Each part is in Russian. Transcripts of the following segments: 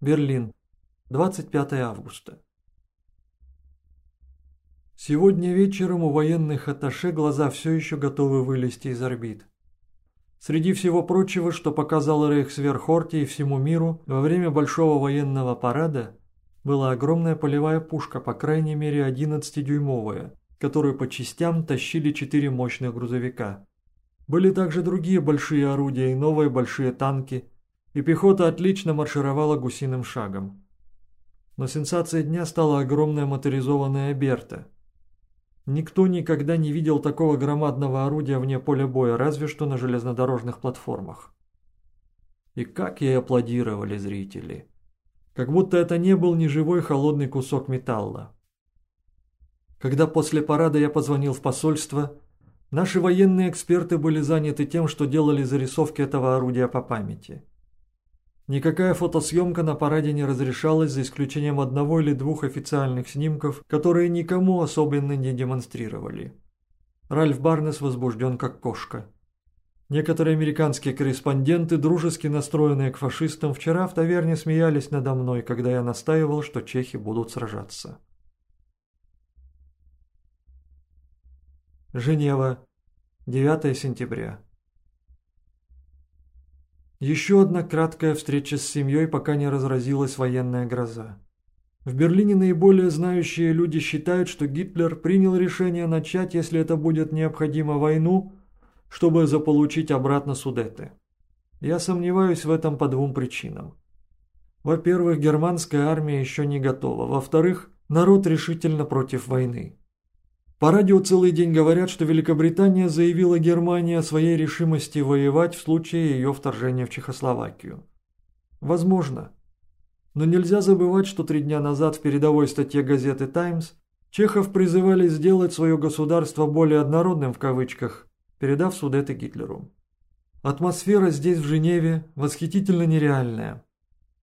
Берлин. 25 августа. Сегодня вечером у военных атташе глаза все еще готовы вылезти из орбит. Среди всего прочего, что показал Рейхсверхорте и всему миру, во время большого военного парада была огромная полевая пушка, по крайней мере 11-дюймовая, которую по частям тащили четыре мощных грузовика. Были также другие большие орудия и новые большие танки, и пехота отлично маршировала гусиным шагом. Но сенсацией дня стала огромная моторизованная Берта – Никто никогда не видел такого громадного орудия вне поля боя, разве что на железнодорожных платформах. И как ей аплодировали зрители. Как будто это не был ни живой холодный кусок металла. Когда после парада я позвонил в посольство, наши военные эксперты были заняты тем, что делали зарисовки этого орудия по памяти. Никакая фотосъемка на параде не разрешалась, за исключением одного или двух официальных снимков, которые никому особенно не демонстрировали. Ральф Барнес возбужден как кошка. Некоторые американские корреспонденты, дружески настроенные к фашистам, вчера в таверне смеялись надо мной, когда я настаивал, что чехи будут сражаться. Женева, 9 сентября. Еще одна краткая встреча с семьей, пока не разразилась военная гроза. В Берлине наиболее знающие люди считают, что Гитлер принял решение начать, если это будет необходимо, войну, чтобы заполучить обратно Судеты. Я сомневаюсь в этом по двум причинам. Во-первых, германская армия еще не готова. Во-вторых, народ решительно против войны. По радио целый день говорят, что Великобритания заявила Германии о своей решимости воевать в случае ее вторжения в Чехословакию. Возможно. Но нельзя забывать, что три дня назад в передовой статье газеты «Таймс» чехов призывали сделать свое государство более однородным в кавычках, передав Судеты Гитлеру. Атмосфера здесь, в Женеве, восхитительно нереальная.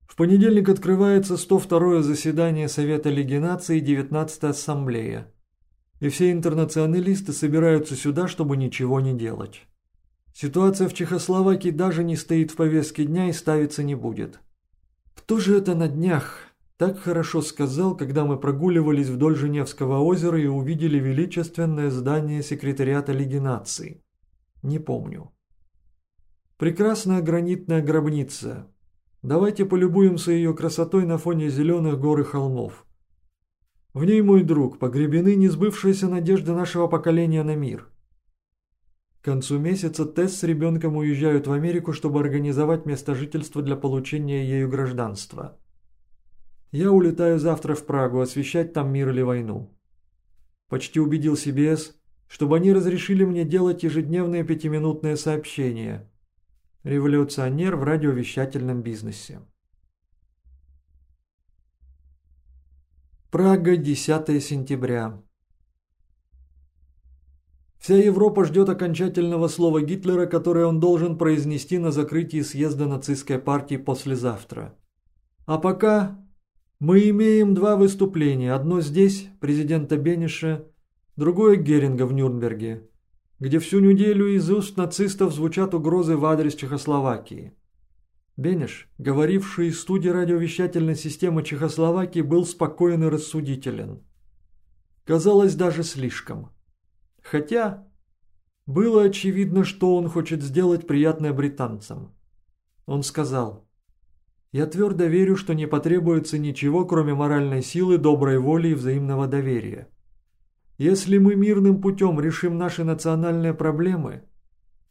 В понедельник открывается 102-е заседание Совета Лиги Наций и 19-я Ассамблея и все интернационалисты собираются сюда, чтобы ничего не делать. Ситуация в Чехословакии даже не стоит в повестке дня и ставиться не будет. Кто же это на днях так хорошо сказал, когда мы прогуливались вдоль Женевского озера и увидели величественное здание секретариата Лиги наций? Не помню. Прекрасная гранитная гробница. Давайте полюбуемся ее красотой на фоне зеленых гор и холмов. В ней, мой друг, погребены несбывшиеся надежды нашего поколения на мир. К концу месяца Тесс с ребенком уезжают в Америку, чтобы организовать место жительства для получения ею гражданства. Я улетаю завтра в Прагу освещать там мир или войну. Почти убедил CBS, чтобы они разрешили мне делать ежедневные пятиминутные сообщения. Революционер в радиовещательном бизнесе. Прага, 10 сентября. Вся Европа ждет окончательного слова Гитлера, которое он должен произнести на закрытии съезда нацистской партии послезавтра. А пока мы имеем два выступления. Одно здесь, президента Бениша, другое Геринга в Нюрнберге, где всю неделю из уст нацистов звучат угрозы в адрес Чехословакии. Бенеш, говоривший из студии радиовещательной системы Чехословакии, был спокоен и рассудителен. Казалось, даже слишком. Хотя было очевидно, что он хочет сделать приятное британцам. Он сказал, «Я твердо верю, что не потребуется ничего, кроме моральной силы, доброй воли и взаимного доверия. Если мы мирным путем решим наши национальные проблемы –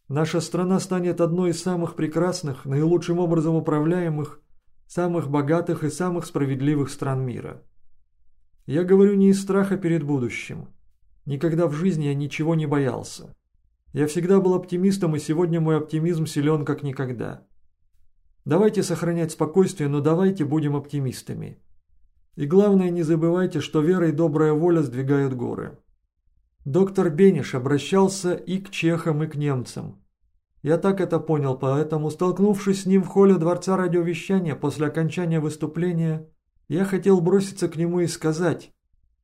Наша страна станет одной из самых прекрасных, наилучшим образом управляемых, самых богатых и самых справедливых стран мира. Я говорю не из страха перед будущим. Никогда в жизни я ничего не боялся. Я всегда был оптимистом, и сегодня мой оптимизм силен как никогда. Давайте сохранять спокойствие, но давайте будем оптимистами. И главное, не забывайте, что вера и добрая воля сдвигают горы. Доктор Бениш обращался и к чехам, и к немцам. Я так это понял, поэтому, столкнувшись с ним в холле Дворца радиовещания после окончания выступления, я хотел броситься к нему и сказать,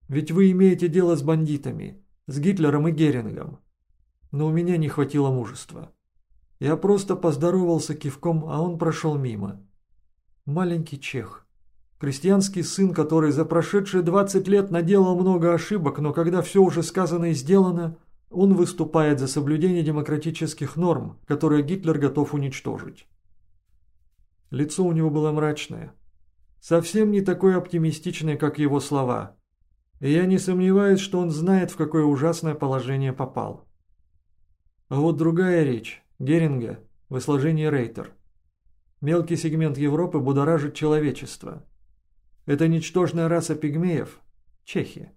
ведь вы имеете дело с бандитами, с Гитлером и Герингом. Но у меня не хватило мужества. Я просто поздоровался кивком, а он прошел мимо. Маленький чех. Крестьянский сын, который за прошедшие 20 лет наделал много ошибок, но когда все уже сказано и сделано, он выступает за соблюдение демократических норм, которые Гитлер готов уничтожить. Лицо у него было мрачное. Совсем не такое оптимистичное, как его слова. И я не сомневаюсь, что он знает, в какое ужасное положение попал. А вот другая речь, Геринга, в изложении Рейтер. Мелкий сегмент Европы будоражит человечество. Это ничтожная раса пигмеев – чехи.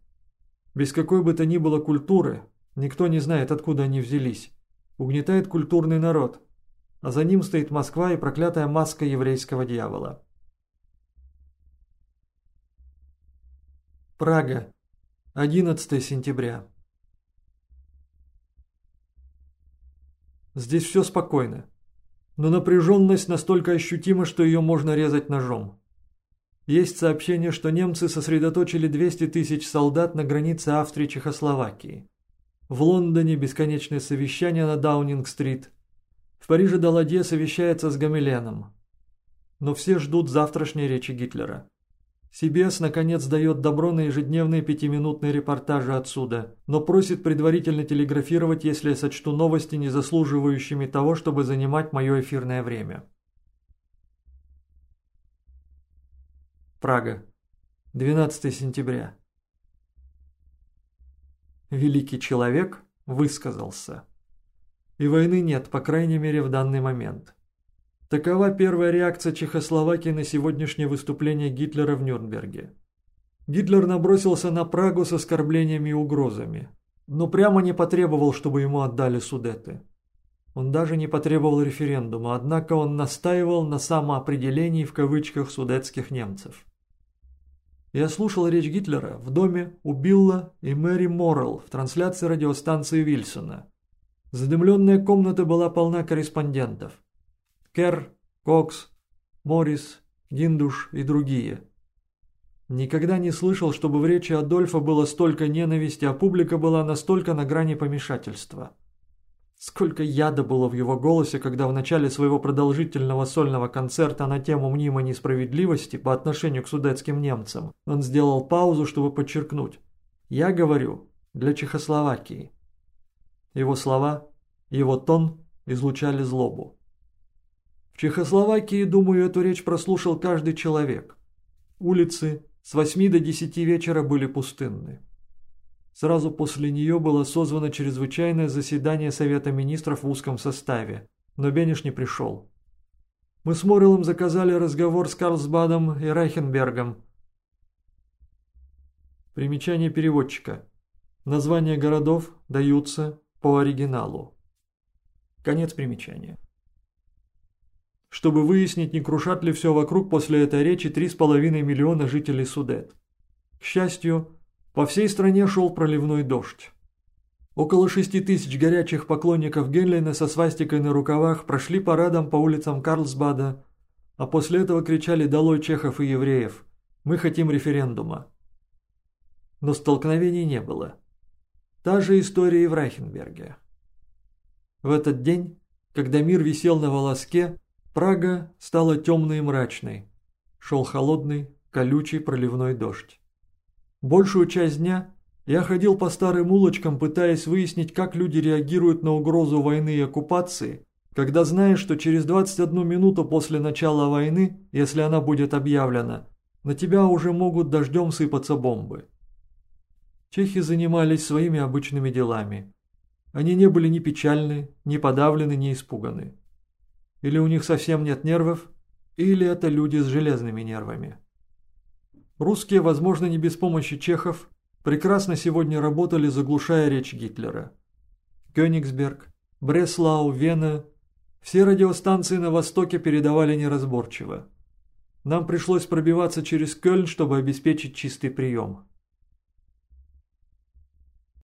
Без какой бы то ни было культуры, никто не знает, откуда они взялись, угнетает культурный народ, а за ним стоит Москва и проклятая маска еврейского дьявола. Прага, 11 сентября. Здесь все спокойно, но напряженность настолько ощутима, что ее можно резать ножом. Есть сообщение, что немцы сосредоточили 200 тысяч солдат на границе Австрии и Чехословакии. В Лондоне бесконечное совещание на Даунинг-стрит. В Париже Даладье совещается с Гамеленом. Но все ждут завтрашней речи Гитлера. CBS наконец дает добро на ежедневные пятиминутные репортажи отсюда, но просит предварительно телеграфировать, если я сочту новости, не заслуживающими того, чтобы занимать мое эфирное время. Прага. 12 сентября. Великий человек высказался. И войны нет, по крайней мере в данный момент. Такова первая реакция Чехословакии на сегодняшнее выступление Гитлера в Нюрнберге. Гитлер набросился на Прагу с оскорблениями и угрозами, но прямо не потребовал, чтобы ему отдали Судеты. Он даже не потребовал референдума, однако он настаивал на самоопределении в кавычках судетских немцев. Я слушал речь Гитлера в доме у Билла и Мэри Моррелл в трансляции радиостанции Вильсона. Задымленная комната была полна корреспондентов. Кер, Кокс, Моррис, Гиндуш и другие. Никогда не слышал, чтобы в речи Адольфа было столько ненависти, а публика была настолько на грани помешательства. Сколько яда было в его голосе, когда в начале своего продолжительного сольного концерта на тему мнимой несправедливости по отношению к судетским немцам он сделал паузу, чтобы подчеркнуть «Я говорю для Чехословакии». Его слова, его тон излучали злобу. В Чехословакии, думаю, эту речь прослушал каждый человек. Улицы с восьми до десяти вечера были пустынны. Сразу после нее было созвано чрезвычайное заседание Совета Министров в узком составе, но Бениш не пришел. Мы с Морилом заказали разговор с Карлсбадом и Райхенбергом. Примечание переводчика. Названия городов даются по оригиналу. Конец примечания. Чтобы выяснить, не крушат ли все вокруг после этой речи 3,5 миллиона жителей Судет. К счастью, по всей стране шел проливной дождь. Около шести тысяч горячих поклонников Генлина со свастикой на рукавах прошли парадом по улицам Карлсбада, а после этого кричали «Долой чехов и евреев! Мы хотим референдума!». Но столкновений не было. Та же история и в Райхенберге. В этот день, когда мир висел на волоске, Прага стала темной и мрачной. Шел холодный, колючий проливной дождь. Большую часть дня я ходил по старым улочкам, пытаясь выяснить, как люди реагируют на угрозу войны и оккупации, когда знаешь, что через 21 минуту после начала войны, если она будет объявлена, на тебя уже могут дождем сыпаться бомбы. Чехи занимались своими обычными делами. Они не были ни печальны, ни подавлены, ни испуганы. Или у них совсем нет нервов, или это люди с железными нервами. Русские, возможно, не без помощи чехов, прекрасно сегодня работали, заглушая речь Гитлера. Кёнигсберг, Бреслау, Вена – все радиостанции на Востоке передавали неразборчиво. Нам пришлось пробиваться через Кёльн, чтобы обеспечить чистый прием.